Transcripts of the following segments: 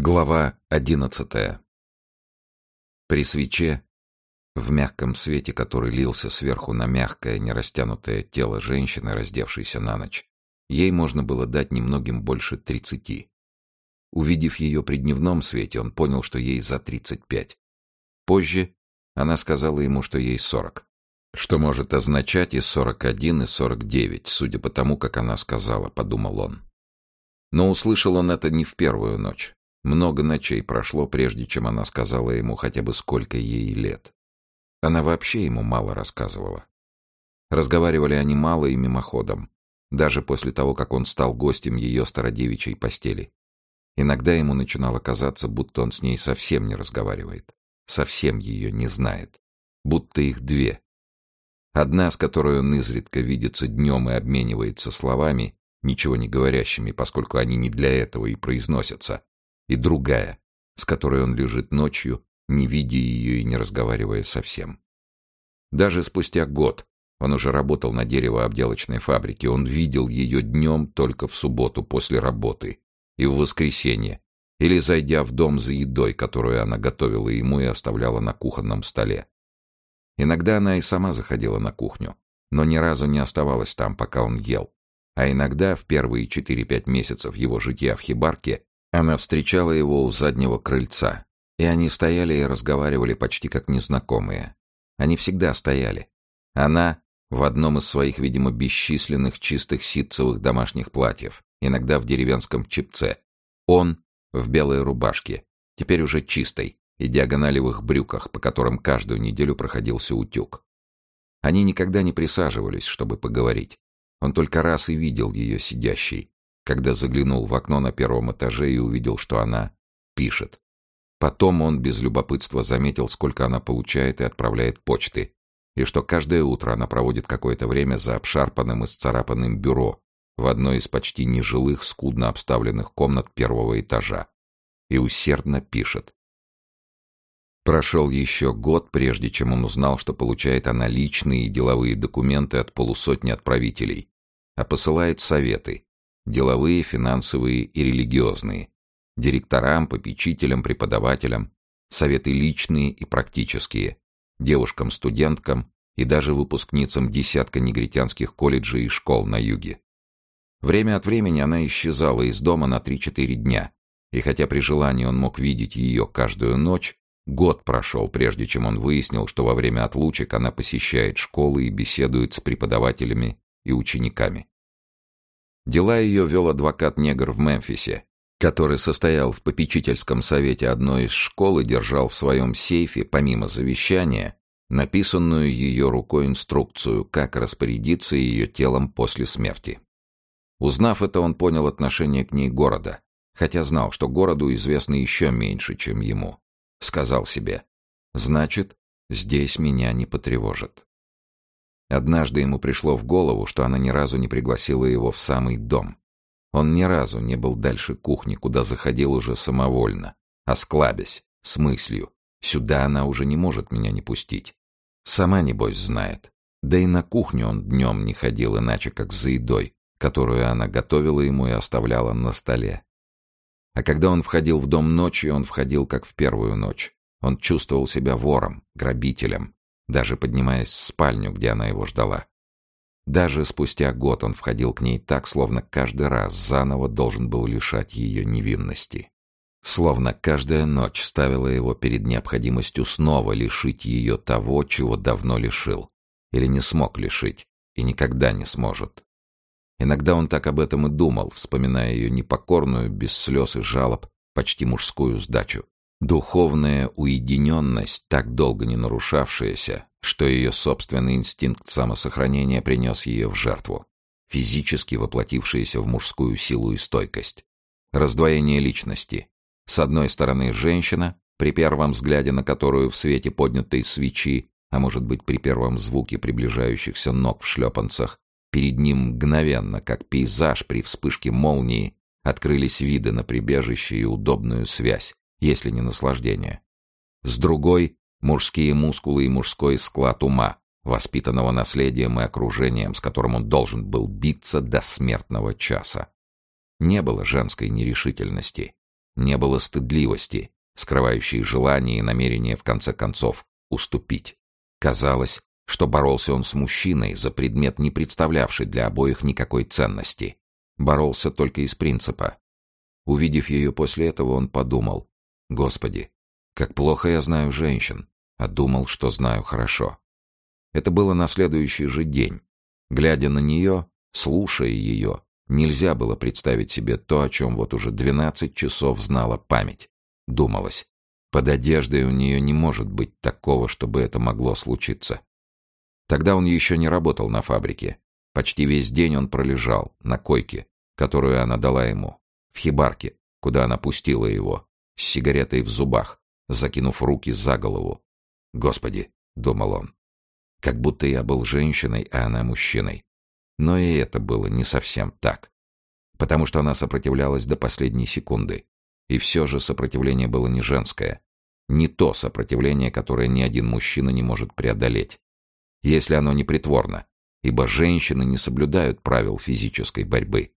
Глава одиннадцатая. При свече, в мягком свете, который лился сверху на мягкое, нерастянутое тело женщины, раздевшейся на ночь, ей можно было дать немногим больше тридцати. Увидев ее при дневном свете, он понял, что ей за тридцать пять. Позже она сказала ему, что ей сорок. Что может означать и сорок один, и сорок девять, судя по тому, как она сказала, подумал он. Но услышал он это не в первую ночь. Много ночей прошло, прежде чем она сказала ему хотя бы сколько ей лет. Она вообще ему мало рассказывала. Разговаривали они мало и мимоходом, даже после того, как он стал гостем ее стародевичьей постели. Иногда ему начинало казаться, будто он с ней совсем не разговаривает, совсем ее не знает, будто их две. Одна, с которой он изредка видится днем и обменивается словами, ничего не говорящими, поскольку они не для этого и произносятся, и другая, с которой он лежит ночью, не видя ее и не разговаривая совсем. Даже спустя год он уже работал на деревообделочной фабрике, он видел ее днем только в субботу после работы и в воскресенье, или зайдя в дом за едой, которую она готовила ему и оставляла на кухонном столе. Иногда она и сама заходила на кухню, но ни разу не оставалась там, пока он ел. А иногда, в первые 4-5 месяцев его житья в хибарке, она встречала его у заднего крыльца, и они стояли и разговаривали почти как незнакомые. Они всегда стояли. Она в одном из своих, видимо, бесчисленных чистых ситцевых домашних платьев, иногда в деревенском чепце. Он в белой рубашке, теперь уже чистой, и диагоналевых брюках, по которым каждую неделю проходился утюг. Они никогда не присаживались, чтобы поговорить. Он только раз и видел ее сидящей, когда заглянул в окно на первом этаже и увидел, что она пишет. Потом он без любопытства заметил, сколько она получает и отправляет почты, и что каждое утро она проводит какое-то время за обшарпанным и сцарапанным бюро в одной из почти нежилых, скудно обставленных комнат первого этажа, и усердно пишет. Прошел еще год, прежде чем он узнал, что получает она личные и деловые документы от полусотни отправителей, а посылает советы, деловые, финансовые и религиозные, директорам, попечителям, преподавателям, советы личные и практические, девушкам-студенткам и даже выпускницам десятка негритянских колледжей и школ на юге. Время от времени она исчезала из дома на 3-4 дня, и хотя при желании он мог видеть ее каждую ночь, год прошел, прежде чем он выяснил, что во время отлучек она посещает школы и беседует с преподавателями и учениками. Дела ее вел адвокат-негр в Мемфисе, который состоял в попечительском совете одной из школ и держал в своем сейфе, помимо завещания, написанную ее рукой инструкцию, как распорядиться ее телом после смерти. Узнав это, он понял отношение к ней города, хотя знал, что городу известно еще меньше, чем ему. Сказал себе, значит, здесь меня не потревожат. Однажды ему пришло в голову, что она ни разу не пригласила его в самый дом. Он ни разу не был дальше кухни, куда заходил уже самовольно, осклабясь, с мыслью. Сюда она уже не может меня не пустить. Сама, небось, знает. Да и на кухню он днем не ходил иначе, как за едой, которую она готовила ему и оставляла на столе. А когда он входил в дом ночью, он входил как в первую ночь. Он чувствовал себя вором, грабителем, даже поднимаясь в спальню, где она его ждала. Даже спустя год он входил к ней так, словно каждый раз заново должен был лишать ее невинности. Словно каждая ночь ставила его перед необходимостью снова лишить ее того, чего давно лишил. Или не смог лишить, и никогда не сможет. Иногда он так об этом и думал, вспоминая ее непокорную, без слез и жалоб, почти мужскую сдачу. Духовная уединенность, так долго не нарушавшаяся, что ее собственный инстинкт самосохранения принес ее в жертву, физически воплотившаяся в мужскую силу и стойкость. Раздвоение личности. С одной стороны женщина, при первом взгляде на которую в свете поднятой свечи, а может быть при первом звуке приближающихся ног в шлепанцах, перед ним мгновенно, как пейзаж при вспышке молнии, открылись виды на прибежище и удобную связь, если не наслаждение. С другой — мужские мускулы и мужской склад ума, воспитанного наследием и окружением, с которым он должен был биться до смертного часа. Не было женской нерешительности. Не было стыдливости, скрывающей желание и намерение в конце концов уступить. Казалось, что боролся он с мужчиной за предмет, не представлявший для обоих никакой ценности. Боролся только из принципа. Увидев ее после этого, он подумал, «Господи, как плохо я знаю женщин, а думал, что знаю хорошо». Это было на следующий же день. Глядя на нее, слушая ее, нельзя было представить себе то, о чем вот уже двенадцать часов знала память. Думалось, под одеждой у нее не может быть такого, чтобы это могло случиться. Тогда он еще не работал на фабрике. Почти весь день он пролежал на койке, которую она дала ему, в хибарке, куда она пустила его, с сигаретой в зубах, закинув руки за голову. «Господи!» — думал он. «Как будто я был женщиной, а она мужчиной». Но и это было не совсем так. Потому что она сопротивлялась до последней секунды. И все же сопротивление было не женское. Не то сопротивление, которое ни один мужчина не может преодолеть если оно не притворно, ибо женщины не соблюдают правил физической борьбы.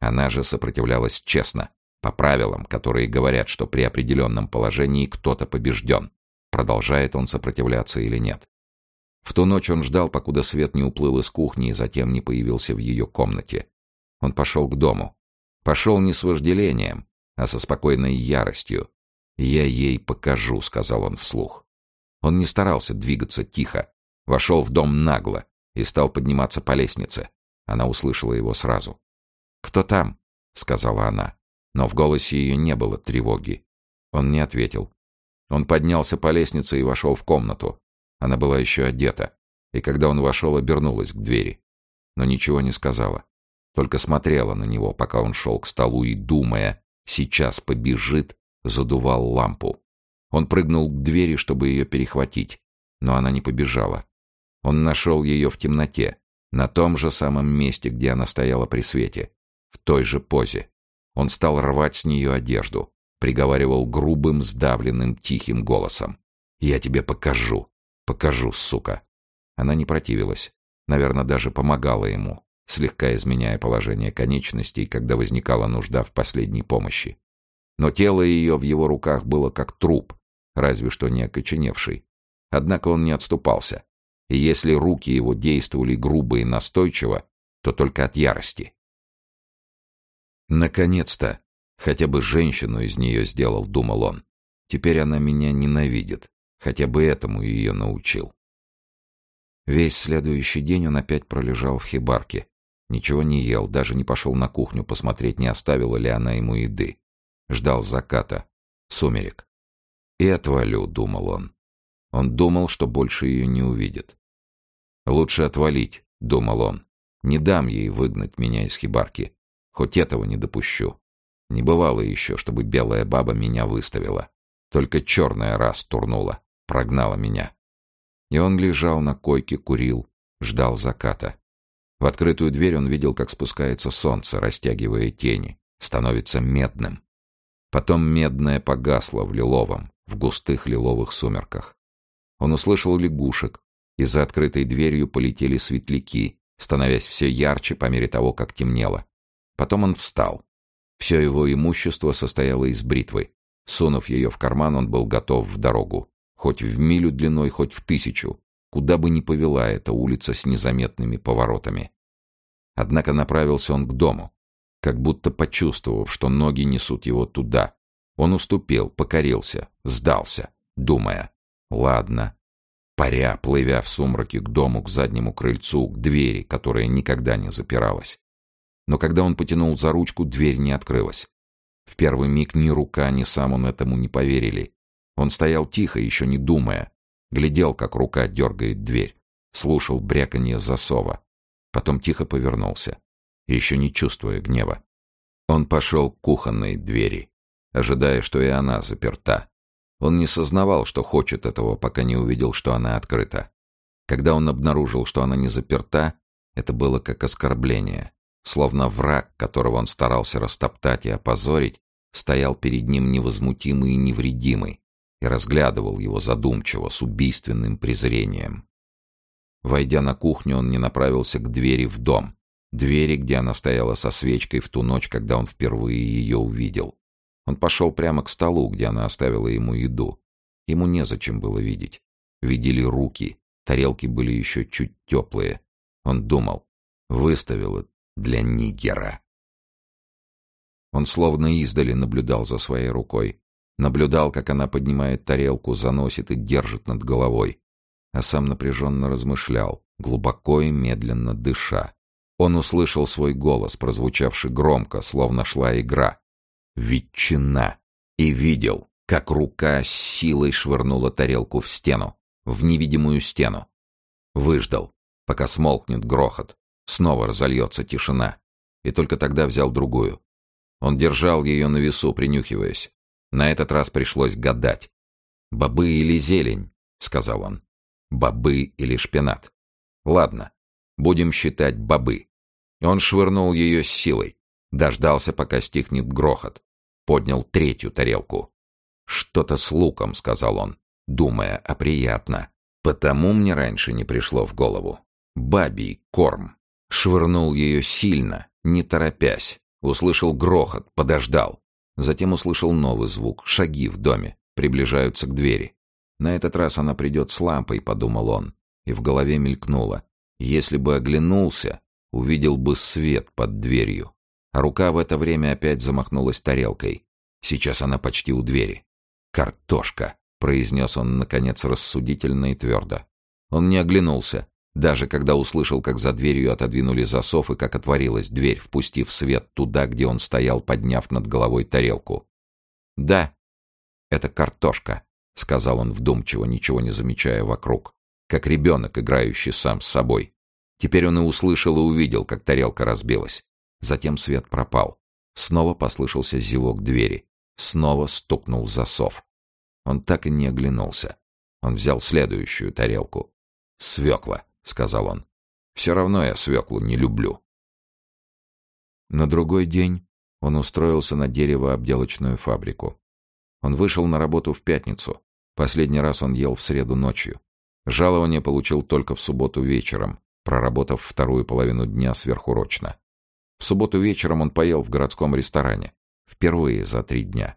Она же сопротивлялась честно, по правилам, которые говорят, что при определенном положении кто-то побежден, продолжает он сопротивляться или нет. В ту ночь он ждал, покуда свет не уплыл из кухни и затем не появился в ее комнате. Он пошел к дому. Пошел не с вожделением, а со спокойной яростью. «Я ей покажу», — сказал он вслух. Он не старался двигаться тихо, Вошел в дом нагло и стал подниматься по лестнице. Она услышала его сразу. «Кто там?» — сказала она. Но в голосе ее не было тревоги. Он не ответил. Он поднялся по лестнице и вошел в комнату. Она была еще одета, и когда он вошел, обернулась к двери. Но ничего не сказала. Только смотрела на него, пока он шел к столу и, думая, сейчас побежит, задувал лампу. Он прыгнул к двери, чтобы ее перехватить, но она не побежала. Он нашел ее в темноте, на том же самом месте, где она стояла при свете, в той же позе. Он стал рвать с нее одежду, приговаривал грубым, сдавленным, тихим голосом. «Я тебе покажу, покажу, сука!» Она не противилась, наверное, даже помогала ему, слегка изменяя положение конечностей, когда возникала нужда в последней помощи. Но тело ее в его руках было как труп, разве что не окоченевший. Однако он не отступался, и если руки его действовали грубо и настойчиво, то только от ярости. «Наконец-то! Хотя бы женщину из нее сделал», — думал он. «Теперь она меня ненавидит. Хотя бы этому ее научил». Весь следующий день он опять пролежал в хибарке. Ничего не ел, даже не пошел на кухню посмотреть, не оставила ли она ему еды. Ждал заката, сумерек. «И отвалю», — думал он. Он думал, что больше ее не увидит. «Лучше отвалить», — думал он. «Не дам ей выгнать меня из хибарки. Хоть этого не допущу. Не бывало еще, чтобы белая баба меня выставила. Только черная раз турнула, прогнала меня». И он лежал на койке, курил, ждал заката. В открытую дверь он видел, как спускается солнце, растягивая тени, становится медным. Потом медное погасло в лиловом, в густых лиловых сумерках. Он услышал лягушек, и за открытой дверью полетели светляки, становясь все ярче по мере того, как темнело. Потом он встал. Все его имущество состояло из бритвы. Сунув ее в карман, он был готов в дорогу. Хоть в милю длиной, хоть в тысячу. Куда бы ни повела эта улица с незаметными поворотами. Однако направился он к дому, как будто почувствовав, что ноги несут его туда. Он уступил, покорился, сдался, думая — Ладно. Паря, плывя в сумраке к дому, к заднему крыльцу, к двери, которая никогда не запиралась. Но когда он потянул за ручку, дверь не открылась. В первый миг ни рука, ни сам он этому не поверили. Он стоял тихо, еще не думая. Глядел, как рука дергает дверь. Слушал бряканье засова. Потом тихо повернулся, еще не чувствуя гнева. Он пошел к кухонной двери, ожидая, что и она заперта. Он не сознавал, что хочет этого, пока не увидел, что она открыта. Когда он обнаружил, что она не заперта, это было как оскорбление. Словно враг, которого он старался растоптать и опозорить, стоял перед ним невозмутимый и невредимый и разглядывал его задумчиво, с убийственным презрением. Войдя на кухню, он не направился к двери в дом, двери, где она стояла со свечкой в ту ночь, когда он впервые ее увидел. Он пошел прямо к столу, где она оставила ему еду. Ему незачем было видеть. Видели руки, тарелки были еще чуть теплые. Он думал, выставила для нигера. Он словно издали наблюдал за своей рукой. Наблюдал, как она поднимает тарелку, заносит и держит над головой. А сам напряженно размышлял, глубоко и медленно дыша. Он услышал свой голос, прозвучавший громко, словно шла игра. «Ветчина!» И видел, как рука с силой швырнула тарелку в стену, в невидимую стену. Выждал, пока смолкнет грохот. Снова разольется тишина. И только тогда взял другую. Он держал ее на весу, принюхиваясь. На этот раз пришлось гадать. «Бобы или зелень?» — сказал он. «Бобы или шпинат?» «Ладно, будем считать бобы». Он швырнул ее с силой. Дождался, пока стихнет грохот. Поднял третью тарелку. «Что-то с луком», — сказал он, думая, а приятно. Потому мне раньше не пришло в голову. Бабий корм. Швырнул ее сильно, не торопясь. Услышал грохот, подождал. Затем услышал новый звук, шаги в доме, приближаются к двери. На этот раз она придет с лампой, подумал он, и в голове мелькнуло. Если бы оглянулся, увидел бы свет под дверью. А рука в это время опять замахнулась тарелкой. Сейчас она почти у двери. «Картошка», — произнес он, наконец, рассудительно и твердо. Он не оглянулся, даже когда услышал, как за дверью отодвинули засов и как отворилась дверь, впустив свет туда, где он стоял, подняв над головой тарелку. «Да, это картошка», — сказал он вдумчиво, ничего не замечая вокруг, как ребенок, играющий сам с собой. Теперь он и услышал, и увидел, как тарелка разбилась. Затем свет пропал. Снова послышался зевок двери. Снова стукнул засов. Он так и не оглянулся. Он взял следующую тарелку. «Свекла», — сказал он. «Все равно я свеклу не люблю». На другой день он устроился на деревообделочную фабрику. Он вышел на работу в пятницу. Последний раз он ел в среду ночью. Жалование получил только в субботу вечером, проработав вторую половину дня сверхурочно. В субботу вечером он поел в городском ресторане. Впервые за три дня.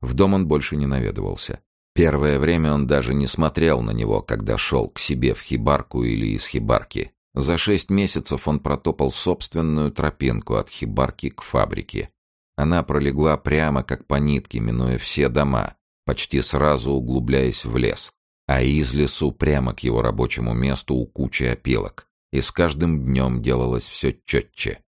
В дом он больше не наведывался. Первое время он даже не смотрел на него, когда шел к себе в хибарку или из хибарки. За шесть месяцев он протопал собственную тропинку от хибарки к фабрике. Она пролегла прямо как по нитке, минуя все дома, почти сразу углубляясь в лес, а из лесу прямо к его рабочему месту у кучи опилок. И с каждым днем делалось все четче.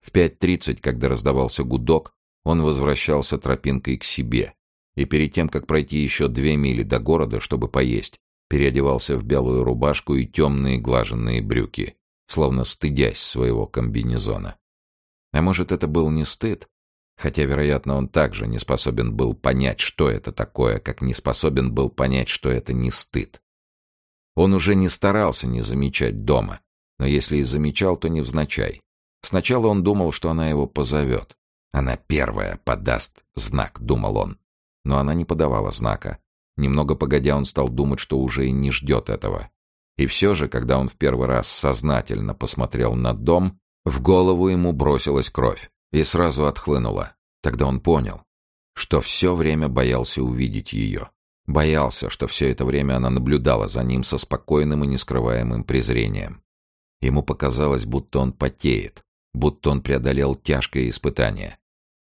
В пять тридцать, когда раздавался гудок, он возвращался тропинкой к себе, и перед тем, как пройти еще две мили до города, чтобы поесть, переодевался в белую рубашку и темные глаженные брюки, словно стыдясь своего комбинезона. А может, это был не стыд? Хотя, вероятно, он также не способен был понять, что это такое, как не способен был понять, что это не стыд. Он уже не старался не замечать дома, но если и замечал, то невзначай. Сначала он думал, что она его позовет. Она первая подаст знак, думал он. Но она не подавала знака. Немного погодя, он стал думать, что уже и не ждет этого. И все же, когда он в первый раз сознательно посмотрел на дом, в голову ему бросилась кровь и сразу отхлынула. Тогда он понял, что все время боялся увидеть ее. Боялся, что все это время она наблюдала за ним со спокойным и нескрываемым презрением. Ему показалось, будто он потеет, будто он преодолел тяжкое испытание.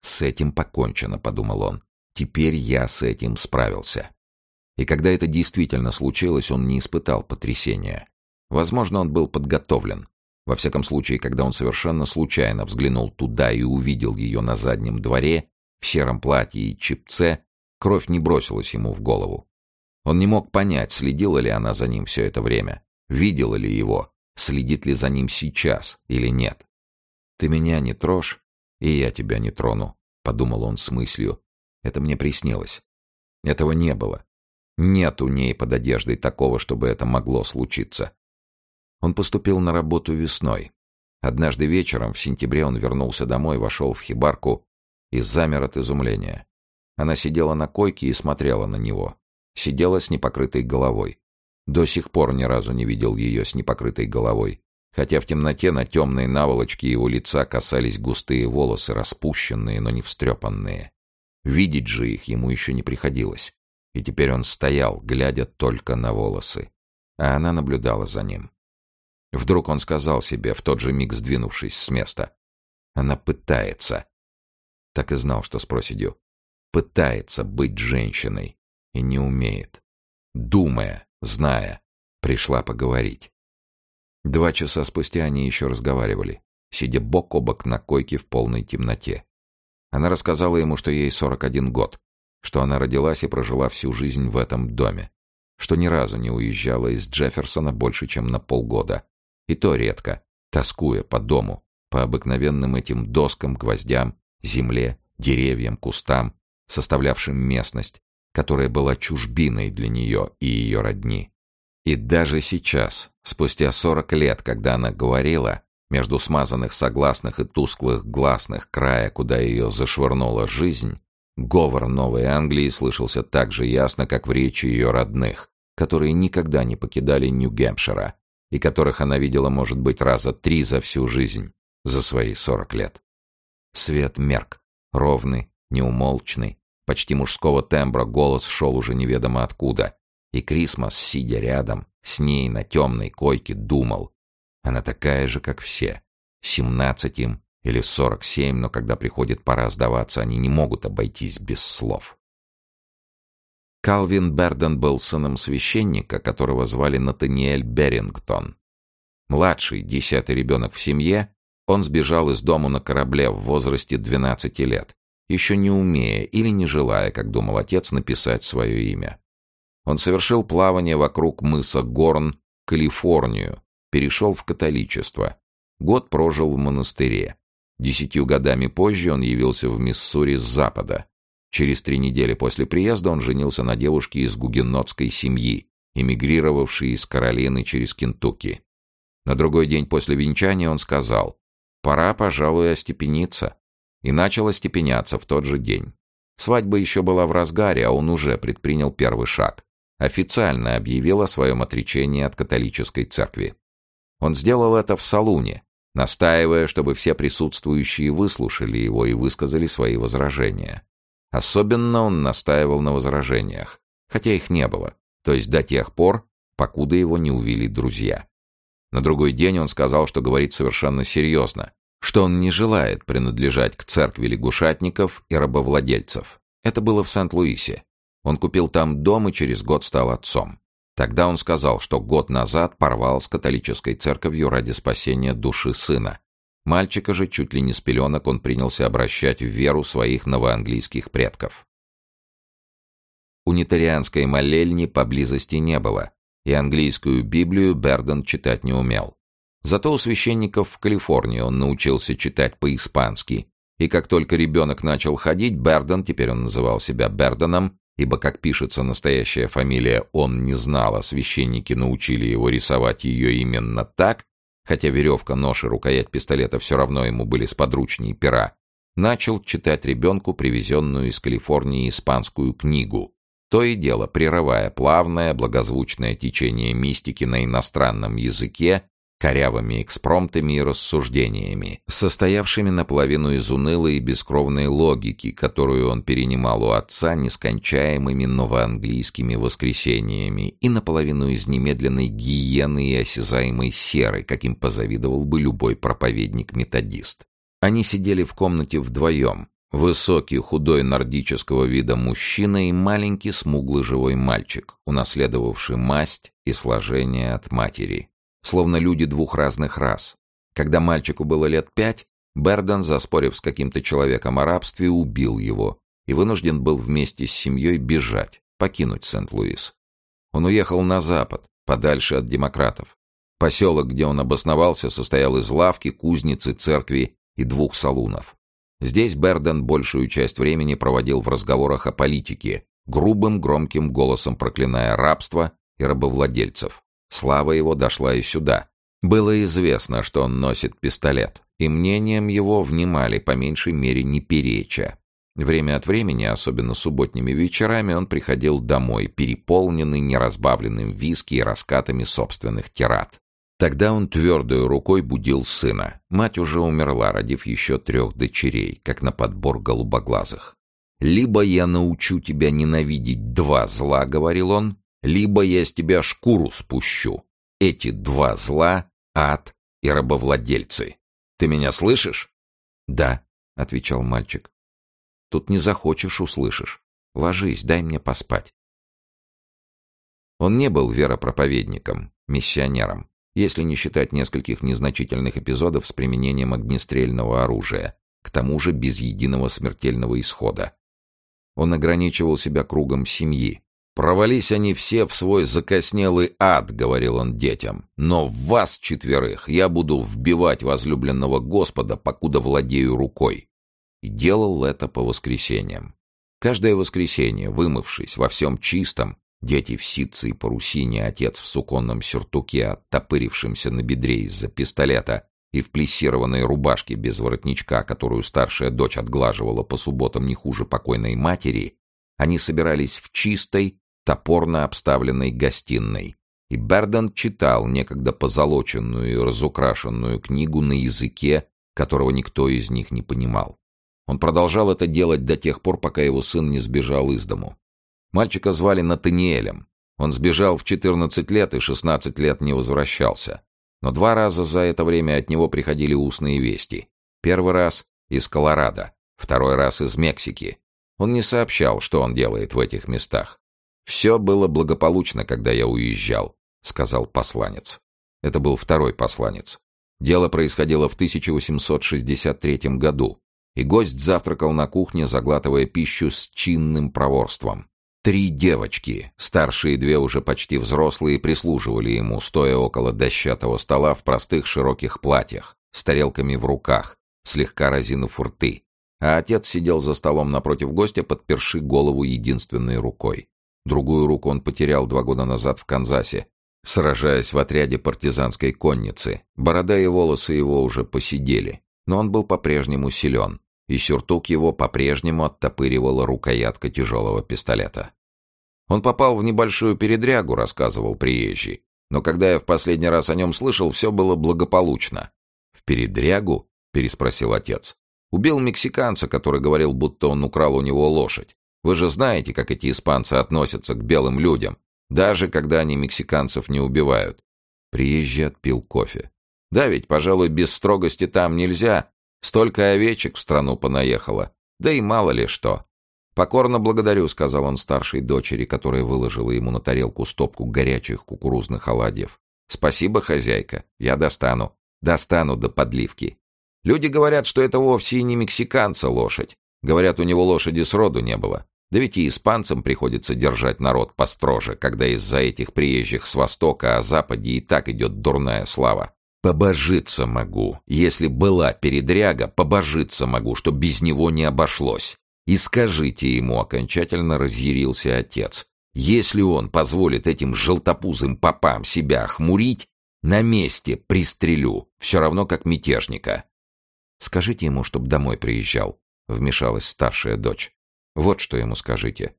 «С этим покончено», — подумал он. Теперь я с этим справился. И когда это действительно случилось, он не испытал потрясения. Возможно, он был подготовлен. Во всяком случае, когда он совершенно случайно взглянул туда и увидел ее на заднем дворе, в сером платье и чипце, кровь не бросилась ему в голову. Он не мог понять, следила ли она за ним все это время, видела ли его, следит ли за ним сейчас или нет. «Ты меня не трожь, и я тебя не трону», — подумал он с мыслью, это мне приснилось. Этого не было. Нет у ней под одеждой такого, чтобы это могло случиться. Он поступил на работу весной. Однажды вечером, в сентябре, он вернулся домой, вошел в хибарку и замер от изумления. Она сидела на койке и смотрела на него. Сидела с непокрытой головой. До сих пор ни разу не видел ее с непокрытой головой, хотя в темноте на темной наволочке его лица касались густые волосы, распущенные, но не встрепанные. Видеть же их ему еще не приходилось. И теперь он стоял, глядя только на волосы. А она наблюдала за ним. Вдруг он сказал себе, в тот же миг сдвинувшись с места. Она пытается. Так и знал, что спросит Дю. Пытается быть женщиной и не умеет. Думая, зная, пришла поговорить. Два часа спустя они еще разговаривали, сидя бок о бок на койке в полной темноте. Она рассказала ему, что ей 41 год, что она родилась и прожила всю жизнь в этом доме, что ни разу не уезжала из Джефферсона больше, чем на полгода, и то редко, тоскуя по дому, по обыкновенным этим доскам, гвоздям, земле, деревьям, кустам, составлявшим местность, которая была чужбиной для нее и ее родни. И даже сейчас, спустя сорок лет, когда она говорила, между смазанных согласных и тусклых гласных края, куда ее зашвырнула жизнь, говор Новой Англии слышался так же ясно, как в речи ее родных, которые никогда не покидали Нью-Гэмпшира и которых она видела, может быть, раза три за всю жизнь, за свои сорок лет. Свет мерк, ровный, неумолчный, почти мужского тембра голос шел уже неведомо откуда, и Крисмас, сидя рядом, с ней на темной койке, думал, она такая же, как все. Семнадцать им или сорок семь, но когда приходит пора сдаваться, они не могут обойтись без слов. Калвин Берден был сыном священника, которого звали Натаниэль Берингтон. Младший, десятый ребенок в семье, он сбежал из дому на корабле в возрасте 12 лет, еще не умея или не желая, как думал отец, написать свое имя. Он совершил плавание вокруг мыса Горн, Калифорнию, перешел в католичество. Год прожил в монастыре. Десятью годами позже он явился в Миссури с запада. Через три недели после приезда он женился на девушке из гугенотской семьи, эмигрировавшей из Каролины через Кентукки. На другой день после венчания он сказал, «Пора, пожалуй, остепениться». И начал остепеняться в тот же день. Свадьба еще была в разгаре, а он уже предпринял первый шаг. Официально объявил о своем отречении от католической церкви. Он сделал это в салуне, настаивая, чтобы все присутствующие выслушали его и высказали свои возражения. Особенно он настаивал на возражениях, хотя их не было, то есть до тех пор, покуда его не увели друзья. На другой день он сказал, что говорит совершенно серьезно, что он не желает принадлежать к церкви лягушатников и рабовладельцев. Это было в Сент-Луисе. Он купил там дом и через год стал отцом. Тогда он сказал, что год назад порвал с католической церковью ради спасения души сына. Мальчика же чуть ли не с пеленок он принялся обращать в веру своих новоанглийских предков. Унитарианской молельни поблизости не было, и английскую Библию Берден читать не умел. Зато у священников в Калифорнии он научился читать по-испански, и как только ребенок начал ходить, Берден, теперь он называл себя Берденом, ибо, как пишется настоящая фамилия, он не знал, а священники научили его рисовать ее именно так, хотя веревка, нож и рукоять пистолета все равно ему были сподручнее пера, начал читать ребенку привезенную из Калифорнии испанскую книгу, то и дело прерывая плавное, благозвучное течение мистики на иностранном языке корявыми экспромтами и рассуждениями, состоявшими наполовину из унылой и бескровной логики, которую он перенимал у отца нескончаемыми новоанглийскими воскресениями, и наполовину из немедленной гиены и осязаемой серы, каким позавидовал бы любой проповедник-методист. Они сидели в комнате вдвоем, Высокий, худой нордического вида мужчина и маленький смуглый живой мальчик, унаследовавший масть и сложение от матери словно люди двух разных рас. Когда мальчику было лет пять, Берден, заспорив с каким-то человеком о рабстве, убил его и вынужден был вместе с семьей бежать, покинуть Сент-Луис. Он уехал на запад, подальше от демократов. Поселок, где он обосновался, состоял из лавки, кузницы, церкви и двух салунов. Здесь Берден большую часть времени проводил в разговорах о политике, грубым громким голосом проклиная рабство и рабовладельцев. Слава его дошла и сюда. Было известно, что он носит пистолет, и мнением его внимали по меньшей мере не переча. Время от времени, особенно субботними вечерами, он приходил домой, переполненный неразбавленным виски и раскатами собственных тират. Тогда он твердой рукой будил сына. Мать уже умерла, родив еще трех дочерей, как на подбор голубоглазых. «Либо я научу тебя ненавидеть два зла», — говорил он, «либо я с тебя шкуру спущу. Эти два зла — ад и рабовладельцы. Ты меня слышишь?» «Да», — отвечал мальчик. «Тут не захочешь, услышишь. Ложись, дай мне поспать». Он не был веропроповедником, миссионером, если не считать нескольких незначительных эпизодов с применением огнестрельного оружия, к тому же без единого смертельного исхода. Он ограничивал себя кругом семьи. «Провались они все в свой закоснелый ад», — говорил он детям, «но в вас четверых я буду вбивать возлюбленного Господа, покуда владею рукой». И делал это по воскресеньям. Каждое воскресенье, вымывшись во всем чистом, дети в ситце и парусине, отец в суконном сюртуке, оттопырившемся на бедре из-за пистолета, и в плессированной рубашке без воротничка, которую старшая дочь отглаживала по субботам не хуже покойной матери, они собирались в чистой, топорно обставленной гостиной. И Берден читал некогда позолоченную и разукрашенную книгу на языке, которого никто из них не понимал. Он продолжал это делать до тех пор, пока его сын не сбежал из дому. Мальчика звали Натаниэлем. Он сбежал в 14 лет и 16 лет не возвращался. Но два раза за это время от него приходили устные вести. Первый раз из Колорадо, второй раз из Мексики. Он не сообщал, что он делает в этих местах. «Все было благополучно, когда я уезжал», — сказал посланец. Это был второй посланец. Дело происходило в 1863 году, и гость завтракал на кухне, заглатывая пищу с чинным проворством. Три девочки, старшие две уже почти взрослые, прислуживали ему, стоя около дощатого стола в простых широких платьях, с тарелками в руках, слегка разинув рты. А отец сидел за столом напротив гостя, подперши голову единственной рукой. Другую руку он потерял два года назад в Канзасе, сражаясь в отряде партизанской конницы. Борода и волосы его уже посидели, но он был по-прежнему силен и сюртук его по-прежнему оттопыривала рукоятка тяжелого пистолета. Он попал в небольшую передрягу, рассказывал приезжий, но когда я в последний раз о нем слышал, все было благополучно. «В передрягу?» — переспросил отец. «Убил мексиканца, который говорил, будто он украл у него лошадь. Вы же знаете, как эти испанцы относятся к белым людям, даже когда они мексиканцев не убивают». Приезжий отпил кофе. «Да ведь, пожалуй, без строгости там нельзя, Столько овечек в страну понаехало. Да и мало ли что. «Покорно благодарю», — сказал он старшей дочери, которая выложила ему на тарелку стопку горячих кукурузных оладьев. «Спасибо, хозяйка. Я достану. Достану до подливки. Люди говорят, что это вовсе и не мексиканца лошадь. Говорят, у него лошади сроду не было. Да ведь и испанцам приходится держать народ построже, когда из-за этих приезжих с востока о западе и так идет дурная слава. Побожиться могу. Если была передряга, побожиться могу, что без него не обошлось. И скажите ему, окончательно разъярился отец, если он позволит этим желтопузым попам себя охмурить, на месте пристрелю, все равно как мятежника. Скажите ему, чтоб домой приезжал, вмешалась старшая дочь. Вот что ему скажите.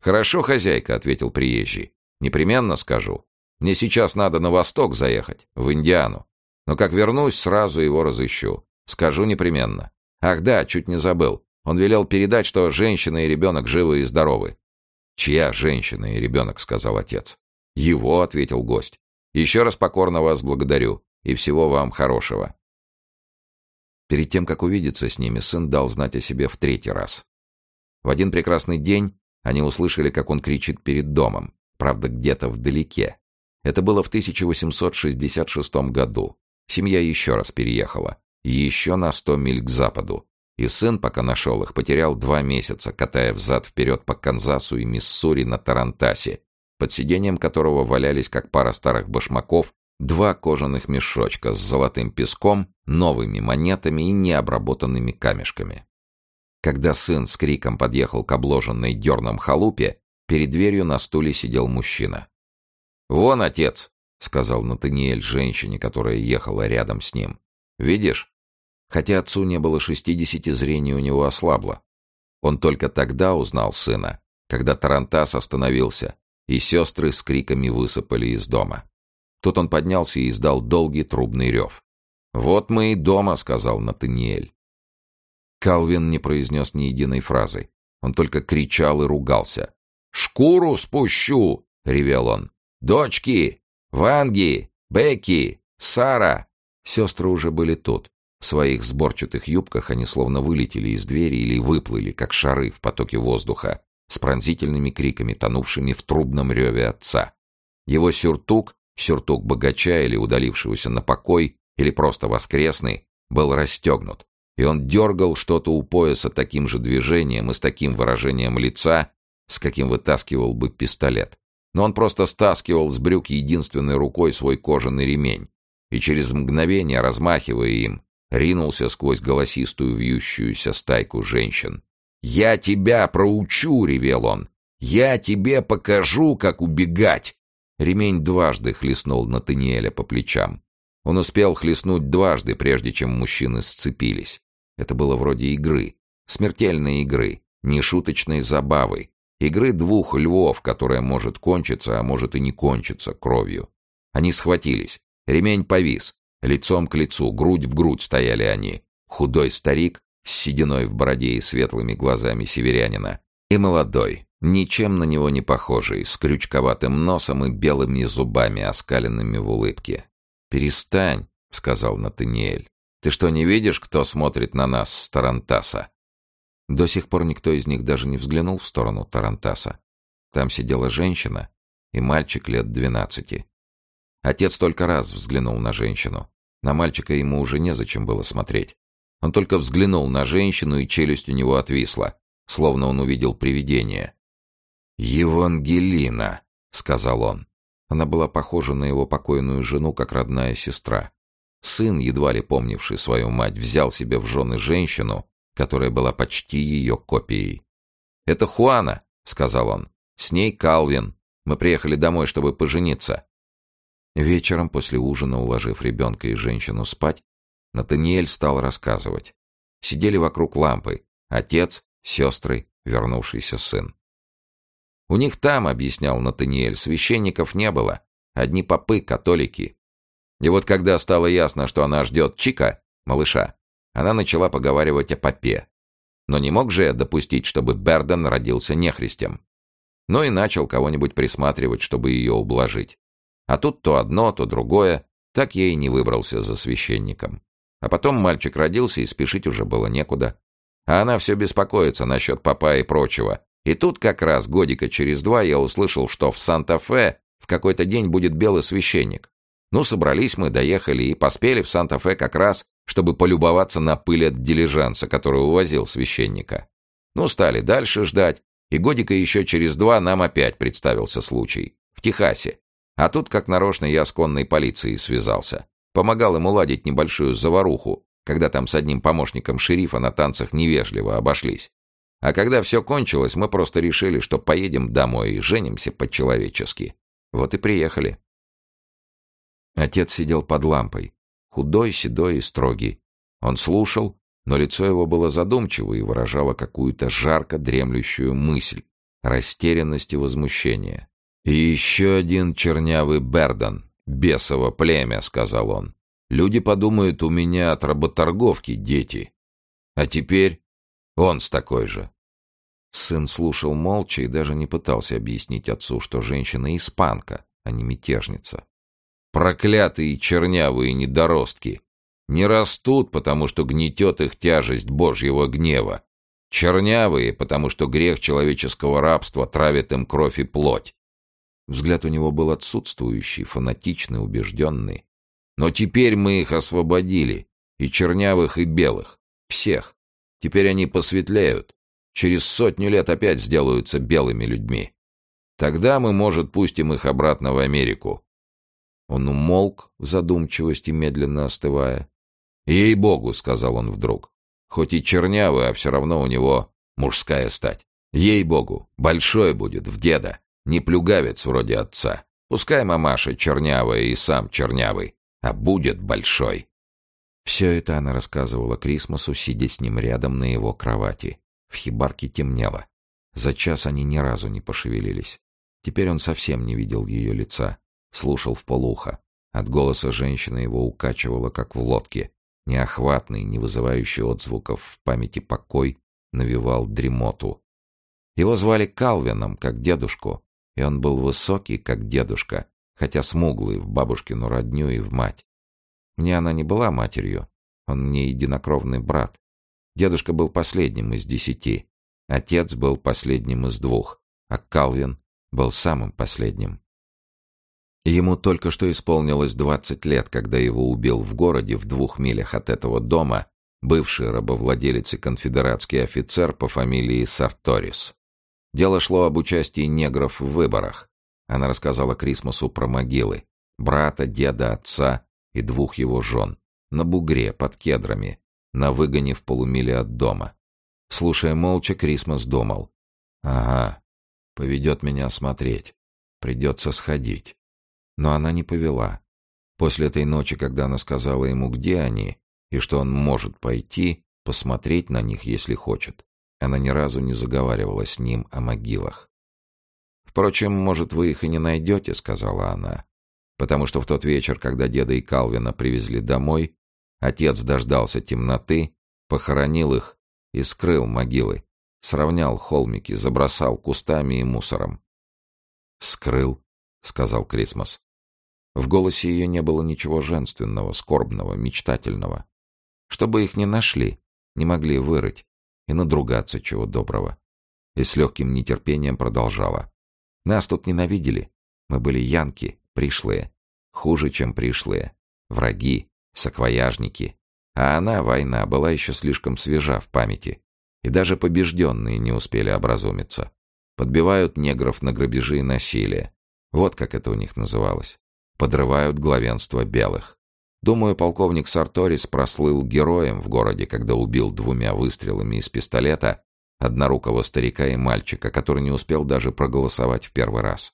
Хорошо, хозяйка, ответил приезжий. Непременно скажу. Мне сейчас надо на восток заехать, в Индиану. Но как вернусь, сразу его разыщу. Скажу непременно. Ах да, чуть не забыл. Он велел передать, что женщина и ребенок живы и здоровы. «Чья женщина и ребенок?» — сказал отец. «Его», — ответил гость. «Еще раз покорно вас благодарю, и всего вам хорошего». Перед тем, как увидеться с ними, сын дал знать о себе в третий раз. В один прекрасный день они услышали, как он кричит перед домом, правда, где-то вдалеке. Это было в 1866 году. Семья еще раз переехала. Еще на сто миль к западу. И сын, пока нашел их, потерял два месяца, катая взад-вперед по Канзасу и Миссури на Тарантасе, под сиденьем которого валялись, как пара старых башмаков, два кожаных мешочка с золотым песком, новыми монетами и необработанными камешками. Когда сын с криком подъехал к обложенной дерном халупе, перед дверью на стуле сидел мужчина. «Вон отец!» — сказал Натаниэль женщине, которая ехала рядом с ним. «Видишь? Хотя отцу не было шестидесяти, зрение у него ослабло. Он только тогда узнал сына, когда Тарантас остановился, и сестры с криками высыпали из дома. Тут он поднялся и издал долгий трубный рев. «Вот мы и дома», — сказал Натаниэль. Калвин не произнес ни единой фразы. Он только кричал и ругался. «Шкуру спущу!» — ревел он. «Дочки! Ванги! Бекки! Сара!» Сестры уже были тут. В своих сборчатых юбках они словно вылетели из двери или выплыли, как шары в потоке воздуха, с пронзительными криками, тонувшими в трубном реве отца. Его сюртук, сюртук богача или удалившегося на покой, или просто воскресный, был расстегнут, и он дергал что-то у пояса таким же движением и с таким выражением лица, с каким вытаскивал бы пистолет. Но он просто стаскивал с брюк единственной рукой свой кожаный ремень, и через мгновение, размахивая им, ринулся сквозь голосистую вьющуюся стайку женщин. «Я тебя проучу!» — ревел он. «Я тебе покажу, как убегать!» Ремень дважды хлестнул Натаниэля по плечам. Он успел хлестнуть дважды, прежде чем мужчины сцепились. Это было вроде игры. Смертельной игры. Нешуточной забавы. Игры двух львов, которая может кончиться, а может и не кончиться кровью. Они схватились. Ремень повис. Лицом к лицу, грудь в грудь стояли они. Худой старик с сединой в бороде и светлыми глазами северянина. И молодой, ничем на него не похожий, с крючковатым носом и белыми зубами, оскаленными в улыбке. «Перестань», — сказал Натаниэль. «Ты что, не видишь, кто смотрит на нас с Тарантаса?» До сих пор никто из них даже не взглянул в сторону Тарантаса. Там сидела женщина и мальчик лет двенадцати. Отец только раз взглянул на женщину. На мальчика ему уже незачем было смотреть. Он только взглянул на женщину, и челюсть у него отвисла, словно он увидел привидение. «Евангелина», — сказал он. Она была похожа на его покойную жену, как родная сестра. Сын, едва ли помнивший свою мать, взял себе в жены женщину, которая была почти ее копией. «Это Хуана», — сказал он. «С ней Калвин. Мы приехали домой, чтобы пожениться». Вечером, после ужина, уложив ребенка и женщину спать, Натаниэль стал рассказывать. Сидели вокруг лампы. Отец, сестры, вернувшийся сын. У них там, объяснял Натаниэль, священников не было. Одни попы, католики. И вот когда стало ясно, что она ждет Чика, малыша, она начала поговаривать о попе. Но не мог же я допустить, чтобы Берден родился нехристем. Ну и начал кого-нибудь присматривать, чтобы ее ублажить. А тут то одно, то другое. Так я и не выбрался за священником. А потом мальчик родился, и спешить уже было некуда. А она все беспокоится насчет папа и прочего. И тут как раз годика через два я услышал, что в Санта-Фе в какой-то день будет белый священник. Ну, собрались мы, доехали и поспели в Санта-Фе как раз, чтобы полюбоваться на пыль от дилижанса, который увозил священника. Ну, стали дальше ждать, и годика еще через два нам опять представился случай. В Техасе. А тут, как нарочно, я с конной полицией связался. Помогал им уладить небольшую заваруху, когда там с одним помощником шерифа на танцах невежливо обошлись. А когда все кончилось, мы просто решили, что поедем домой и женимся по-человечески. Вот и приехали. Отец сидел под лампой, худой, седой и строгий. Он слушал, но лицо его было задумчиво и выражало какую-то жарко дремлющую мысль, растерянность и возмущение. «И еще один чернявый Бердон, бесово племя», — сказал он. «Люди подумают, у меня от работорговки дети. А теперь он с такой же». Сын слушал молча и даже не пытался объяснить отцу, что женщина испанка, а не мятежница. Проклятые чернявые недоростки не растут, потому что гнетет их тяжесть Божьего гнева. Чернявые, потому что грех человеческого рабства травит им кровь и плоть. Взгляд у него был отсутствующий, фанатичный, убежденный. Но теперь мы их освободили. И чернявых, и белых. Всех. Теперь они посветляют. Через сотню лет опять сделаются белыми людьми. Тогда мы, может, пустим их обратно в Америку. Он умолк в задумчивости, медленно остывая. «Ей-богу», — сказал он вдруг, — «хоть и чернявый, а все равно у него мужская стать. Ей-богу, большой будет, в деда. Не плюгавец вроде отца. Пускай мамаша чернявая и сам чернявый, а будет большой. Все это она рассказывала Крисмосу, сидя с ним рядом на его кровати. В хибарке темнело. За час они ни разу не пошевелились. Теперь он совсем не видел ее лица. Слушал в полухо. От голоса женщины его укачивало, как в лодке. Неохватный, не вызывающий отзвуков в памяти покой навевал дремоту. Его звали Калвином, как дедушку, и он был высокий, как дедушка, хотя смуглый в бабушкину родню и в мать. Мне она не была матерью, он мне единокровный брат. Дедушка был последним из десяти, отец был последним из двух, а Калвин был самым последним. Ему только что исполнилось двадцать лет, когда его убил в городе в двух милях от этого дома бывший рабовладелец и конфедератский офицер по фамилии Сарторис. Дело шло об участии негров в выборах. Она рассказала Крисмосу про могилы, брата, деда, отца и двух его жен, на бугре, под кедрами, на выгоне в полумиле от дома. Слушая молча, Крисмос думал. «Ага, поведет меня смотреть. Придется сходить». Но она не повела. После этой ночи, когда она сказала ему, где они, и что он может пойти, посмотреть на них, если хочет, она ни разу не заговаривала с ним о могилах. «Впрочем, может, вы их и не найдете», — сказала она, потому что в тот вечер, когда деда и Калвина привезли домой, отец дождался темноты, похоронил их и скрыл могилы, сравнял холмики, забросал кустами и мусором. «Скрыл», — сказал Крисмос. В голосе ее не было ничего женственного, скорбного, мечтательного. Чтобы их не нашли, не могли вырыть и надругаться чего доброго. И с легким нетерпением продолжала. Нас тут ненавидели. Мы были янки, пришлые. Хуже, чем пришлые. Враги, саквояжники. А она, война, была еще слишком свежа в памяти. И даже побежденные не успели образумиться. Подбивают негров на грабежи и насилие. Вот как это у них называлось подрывают главенство белых. Думаю, полковник Сарторис прослыл героем в городе, когда убил двумя выстрелами из пистолета однорукого старика и мальчика, который не успел даже проголосовать в первый раз.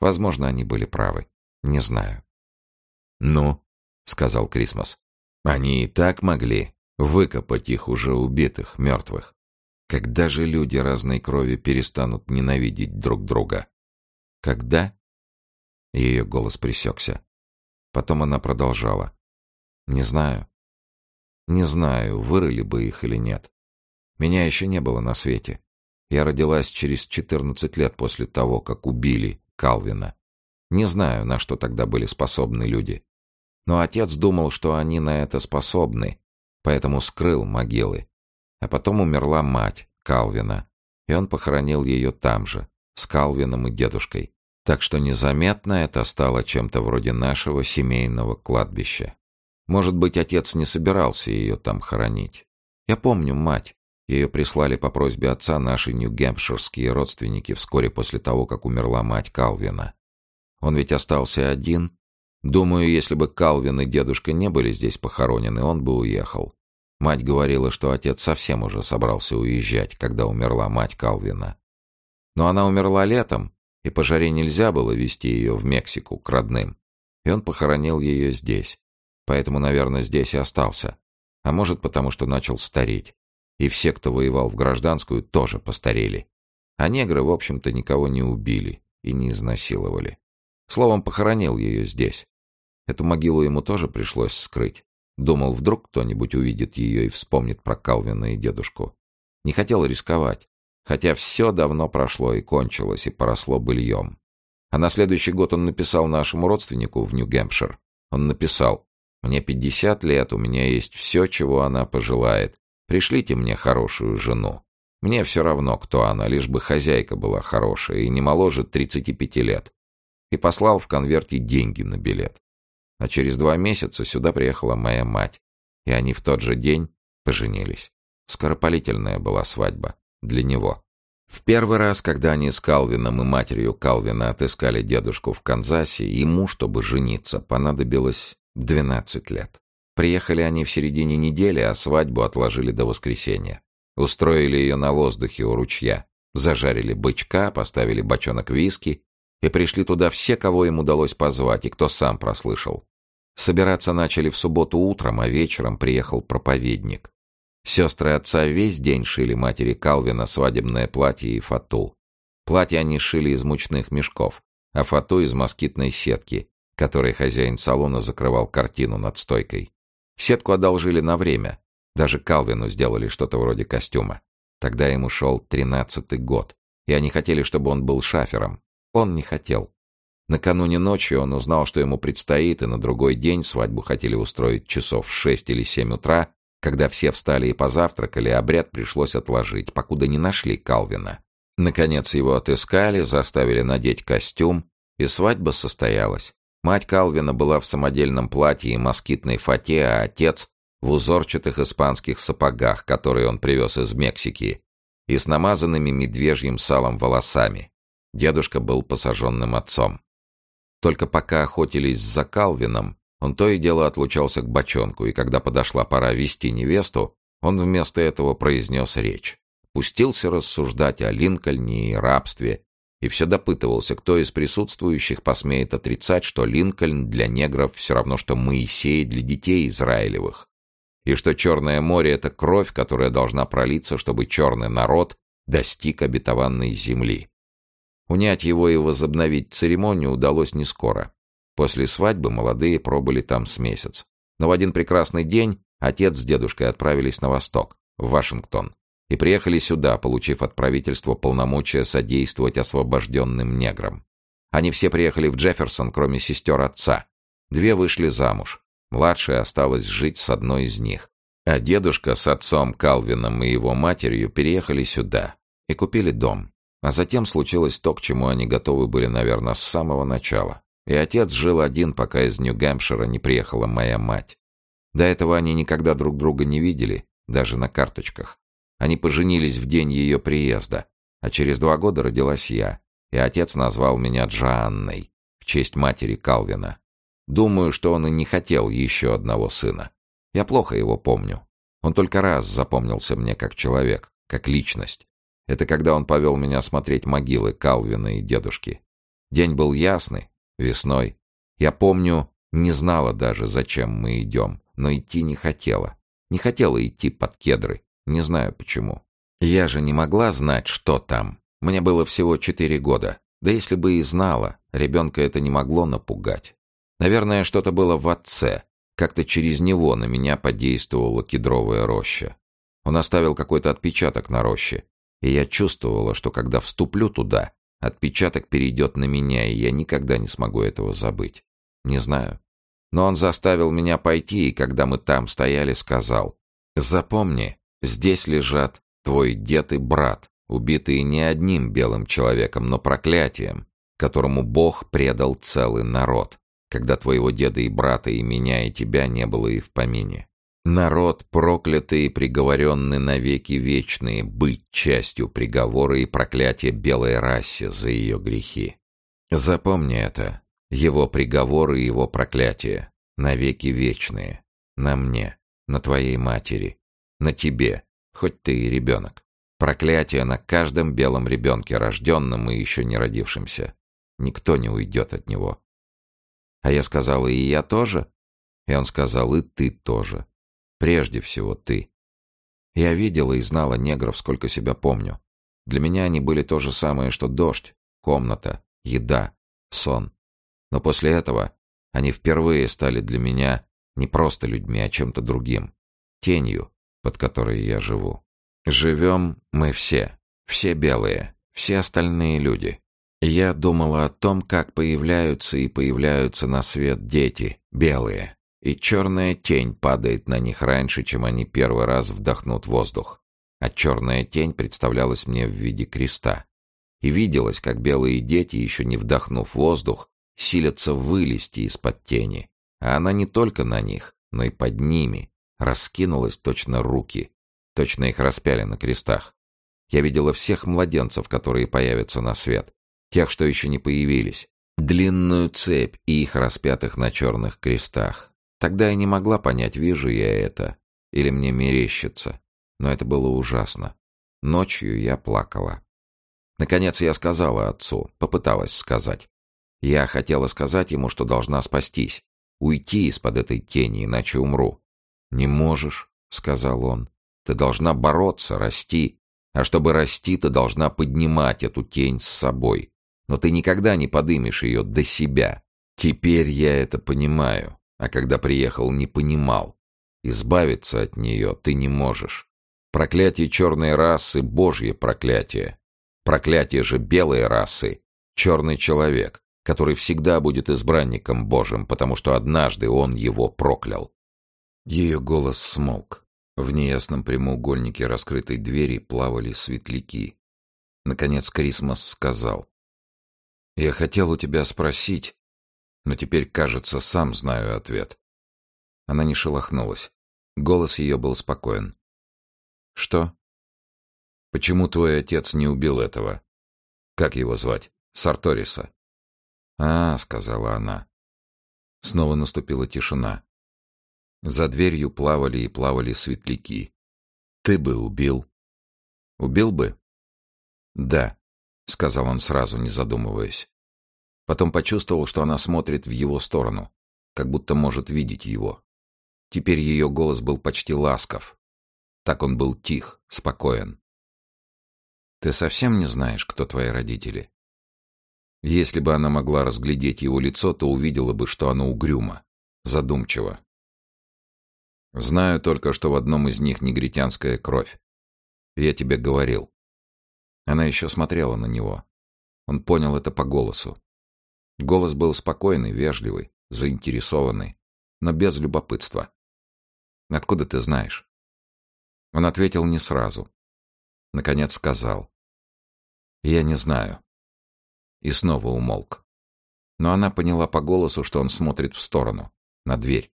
Возможно, они были правы. Не знаю. «Ну», — сказал Крисмос, — «они и так могли выкопать их уже убитых, мертвых. Когда же люди разной крови перестанут ненавидеть друг друга? Когда? Ее голос пресекся. Потом она продолжала. «Не знаю. Не знаю, вырыли бы их или нет. Меня еще не было на свете. Я родилась через четырнадцать лет после того, как убили Калвина. Не знаю, на что тогда были способны люди. Но отец думал, что они на это способны, поэтому скрыл могилы. А потом умерла мать Калвина, и он похоронил ее там же, с Калвином и дедушкой. Так что незаметно это стало чем-то вроде нашего семейного кладбища. Может быть, отец не собирался ее там хоронить. Я помню мать. Ее прислали по просьбе отца наши нью-гэмпширские родственники вскоре после того, как умерла мать Калвина. Он ведь остался один. Думаю, если бы Калвин и дедушка не были здесь похоронены, он бы уехал. Мать говорила, что отец совсем уже собрался уезжать, когда умерла мать Калвина. Но она умерла летом, и по жаре нельзя было везти ее в Мексику к родным. И он похоронил ее здесь. Поэтому, наверное, здесь и остался. А может, потому что начал стареть. И все, кто воевал в гражданскую, тоже постарели. А негры, в общем-то, никого не убили и не изнасиловали. Словом, похоронил ее здесь. Эту могилу ему тоже пришлось скрыть. Думал, вдруг кто-нибудь увидит ее и вспомнит про Калвина и дедушку. Не хотел рисковать хотя все давно прошло и кончилось, и поросло быльем. А на следующий год он написал нашему родственнику в Нью-Гэмпшир. Он написал, «Мне пятьдесят лет, у меня есть все, чего она пожелает. Пришлите мне хорошую жену. Мне все равно, кто она, лишь бы хозяйка была хорошая и не моложе тридцати пяти лет». И послал в конверте деньги на билет. А через два месяца сюда приехала моя мать, и они в тот же день поженились. Скоропалительная была свадьба для него. В первый раз, когда они с Калвином и матерью Калвина отыскали дедушку в Канзасе, ему, чтобы жениться, понадобилось 12 лет. Приехали они в середине недели, а свадьбу отложили до воскресенья. Устроили ее на воздухе у ручья. Зажарили бычка, поставили бочонок виски и пришли туда все, кого им удалось позвать и кто сам прослышал. Собираться начали в субботу утром, а вечером приехал проповедник. Сестры отца весь день шили матери Калвина свадебное платье и фату. Платье они шили из мучных мешков, а фату из москитной сетки, которой хозяин салона закрывал картину над стойкой. Сетку одолжили на время. Даже Калвину сделали что-то вроде костюма. Тогда ему шел тринадцатый год, и они хотели, чтобы он был шафером. Он не хотел. Накануне ночи он узнал, что ему предстоит, и на другой день свадьбу хотели устроить часов в шесть или семь утра, когда все встали и позавтракали, обряд пришлось отложить, покуда не нашли Калвина. Наконец его отыскали, заставили надеть костюм, и свадьба состоялась. Мать Калвина была в самодельном платье и москитной фате, а отец — в узорчатых испанских сапогах, которые он привез из Мексики, и с намазанными медвежьим салом волосами. Дедушка был посаженным отцом. Только пока охотились за Калвином, он то и дело отлучался к бочонку, и когда подошла пора вести невесту, он вместо этого произнес речь. Пустился рассуждать о Линкольне и рабстве, и все допытывался, кто из присутствующих посмеет отрицать, что Линкольн для негров все равно, что Моисей для детей Израилевых, и что Черное море — это кровь, которая должна пролиться, чтобы черный народ достиг обетованной земли. Унять его и возобновить церемонию удалось не скоро. После свадьбы молодые пробыли там с месяц. Но в один прекрасный день отец с дедушкой отправились на восток, в Вашингтон, и приехали сюда, получив от правительства полномочия содействовать освобожденным неграм. Они все приехали в Джефферсон, кроме сестер отца. Две вышли замуж. Младшая осталась жить с одной из них. А дедушка с отцом Калвином и его матерью переехали сюда и купили дом. А затем случилось то, к чему они готовы были, наверное, с самого начала. И отец жил один, пока из Нью-Гэмпшира не приехала моя мать. До этого они никогда друг друга не видели, даже на карточках. Они поженились в день ее приезда, а через два года родилась я, и отец назвал меня Джоанной, в честь матери Калвина. Думаю, что он и не хотел еще одного сына. Я плохо его помню. Он только раз запомнился мне как человек, как личность. Это когда он повел меня смотреть могилы Калвина и дедушки. День был ясный, весной. Я помню, не знала даже, зачем мы идем, но идти не хотела. Не хотела идти под кедры, не знаю почему. Я же не могла знать, что там. Мне было всего четыре года. Да если бы и знала, ребенка это не могло напугать. Наверное, что-то было в отце. Как-то через него на меня подействовала кедровая роща. Он оставил какой-то отпечаток на роще, и я чувствовала, что когда вступлю туда, отпечаток перейдет на меня, и я никогда не смогу этого забыть. Не знаю. Но он заставил меня пойти, и когда мы там стояли, сказал, «Запомни, здесь лежат твой дед и брат, убитые не одним белым человеком, но проклятием, которому Бог предал целый народ, когда твоего деда и брата и меня и тебя не было и в помине. Народ, проклятый и приговоренный навеки вечные, быть частью приговора и проклятия белой расе за ее грехи. Запомни это. Его приговоры и его проклятия. Навеки вечные. На мне. На твоей матери. На тебе. Хоть ты и ребенок. Проклятие на каждом белом ребенке, рожденном и еще не родившемся. Никто не уйдет от него. А я сказала, и я тоже? И он сказал, и ты тоже. Прежде всего ты. Я видела и знала негров, сколько себя помню. Для меня они были то же самое, что дождь, комната, еда, сон. Но после этого они впервые стали для меня не просто людьми, а чем-то другим. Тенью, под которой я живу. Живем мы все. Все белые. Все остальные люди. Я думала о том, как появляются и появляются на свет дети, белые и черная тень падает на них раньше, чем они первый раз вдохнут воздух. А черная тень представлялась мне в виде креста. И виделось, как белые дети, еще не вдохнув воздух, силятся вылезти из-под тени. А она не только на них, но и под ними. Раскинулась точно руки. Точно их распяли на крестах. Я видела всех младенцев, которые появятся на свет. Тех, что еще не появились. Длинную цепь и их распятых на черных крестах. Тогда я не могла понять, вижу я это или мне мерещится. Но это было ужасно. Ночью я плакала. Наконец я сказала отцу, попыталась сказать. Я хотела сказать ему, что должна спастись, уйти из-под этой тени, иначе умру. «Не можешь», — сказал он. «Ты должна бороться, расти. А чтобы расти, ты должна поднимать эту тень с собой. Но ты никогда не подымешь ее до себя. Теперь я это понимаю а когда приехал, не понимал. Избавиться от нее ты не можешь. Проклятие черной расы — божье проклятие. Проклятие же белой расы — черный человек, который всегда будет избранником Божьим, потому что однажды он его проклял. Ее голос смолк. В неясном прямоугольнике раскрытой двери плавали светляки. Наконец Крисмас сказал. «Я хотел у тебя спросить, но теперь, кажется, сам знаю ответ». Она не шелохнулась. Голос ее был спокоен. «Что?» «Почему твой отец не убил этого? Как его звать? Сарториса?» «А, — сказала она. Снова наступила тишина. За дверью плавали и плавали светляки. «Ты бы убил». «Убил бы?» «Да», — сказал он сразу, не задумываясь. Потом почувствовал, что она смотрит в его сторону, как будто может видеть его. Теперь ее голос был почти ласков. Так он был тих, спокоен. «Ты совсем не знаешь, кто твои родители?» Если бы она могла разглядеть его лицо, то увидела бы, что оно угрюмо, задумчиво. Знаю только, что в одном из них негритянская кровь. Я тебе говорил. Она еще смотрела на него. Он понял это по голосу. Голос был спокойный, вежливый, заинтересованный, но без любопытства. «Откуда ты знаешь?» Он ответил не сразу. Наконец сказал. «Я не знаю и снова умолк. Но она поняла по голосу, что он смотрит в сторону, на дверь.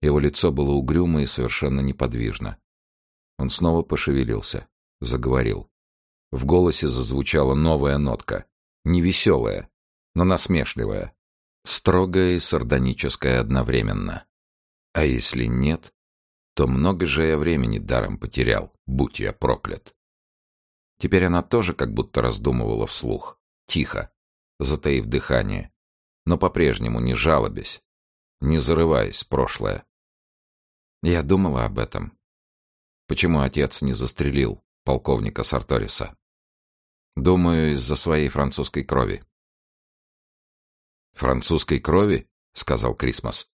Его лицо было угрюмо и совершенно неподвижно. Он снова пошевелился, заговорил. В голосе зазвучала новая нотка, невеселая, но насмешливая, строгая и сардоническая одновременно. А если нет, то много же я времени даром потерял, будь я проклят. Теперь она тоже как будто раздумывала вслух тихо, затаив дыхание, но по-прежнему не жалобясь, не зарываясь в прошлое. Я думала об этом. Почему отец не застрелил полковника Сарториса? Думаю, из-за своей французской крови. «Французской крови?» — сказал Крисмас.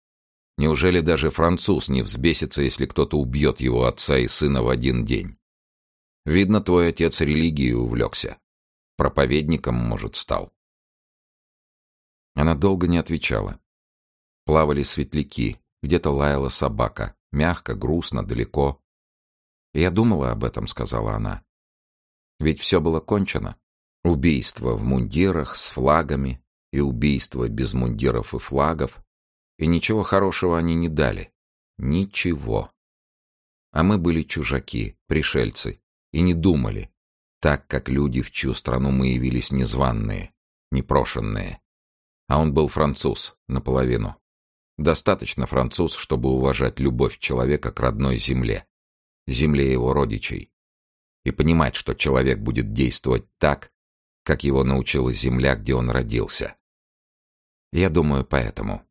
«Неужели даже француз не взбесится, если кто-то убьет его отца и сына в один день? Видно, твой отец религией увлекся. Проповедником, может, стал. Она долго не отвечала. Плавали светляки, где-то лаяла собака, мягко, грустно, далеко. «Я думала об этом», — сказала она. «Ведь все было кончено. Убийство в мундирах, с флагами, и убийство без мундиров и флагов. И ничего хорошего они не дали. Ничего. А мы были чужаки, пришельцы, и не думали, так как люди, в чью страну мы явились незваные, непрошенные. А он был француз, наполовину. Достаточно француз, чтобы уважать любовь человека к родной земле, земле его родичей, и понимать, что человек будет действовать так, как его научила земля, где он родился. Я думаю, поэтому.